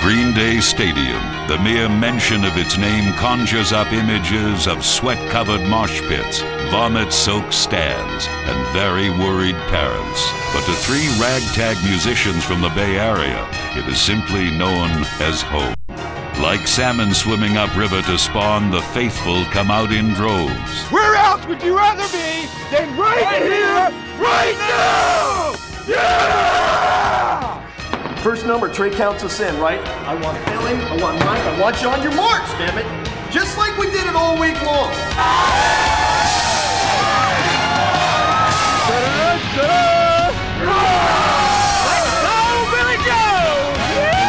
Green Day Stadium, the mere mention of its name conjures up images of sweat covered mosh pits, vomit soaked stands, and very worried parents. But to three ragtag musicians from the Bay Area, it is simply known as home. Like salmon swimming upriver to spawn, the faithful come out in droves. Where else would you rather be than right, right here, right now? Yeah! First number, Tré counts us in, right? I want Billie, I want Mike, I want you on your marks, damn it. Just like we did it all week long.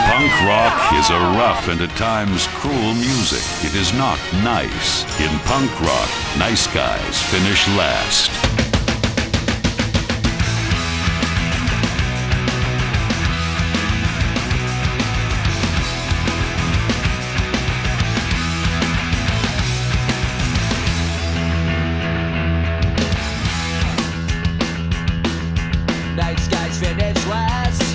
Punk rock is a rough and at times cruel music. It is not nice. In punk rock, nice guys finish last. Finish last.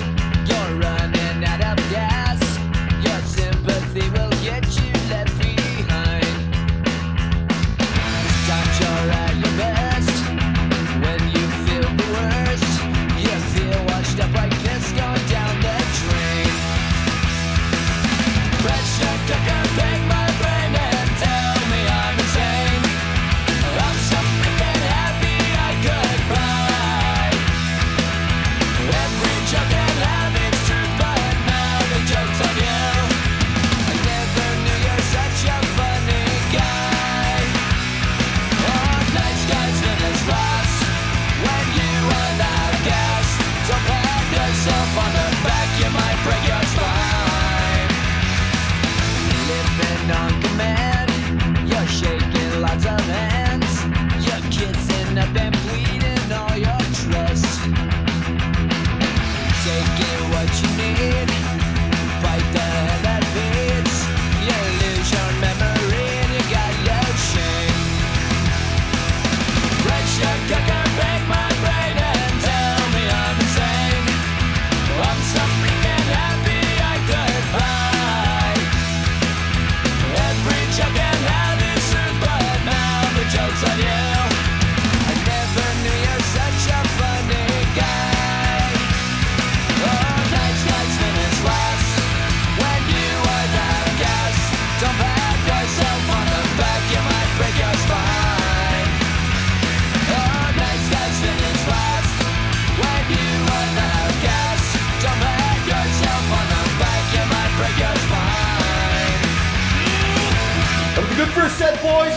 Good boys.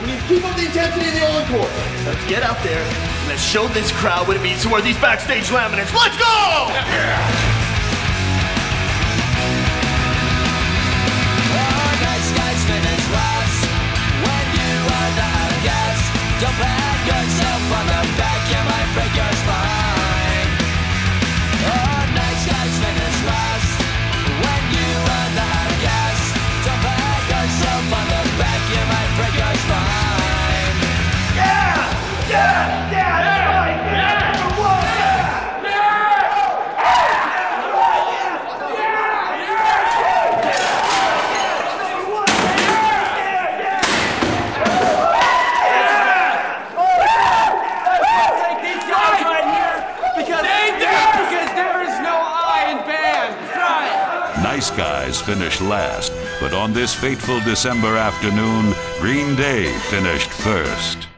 We need to keep up the intensity of the encore. Let's get out there and let's show this crowd what it means to wear these backstage laminates. Let's go! Oh, nice guys finish last when you run out of gas. Don't pat yourself on the back, you might break your spine. Oh, nice guys Guys finish last, but on this fateful December afternoon, Green Day finished first.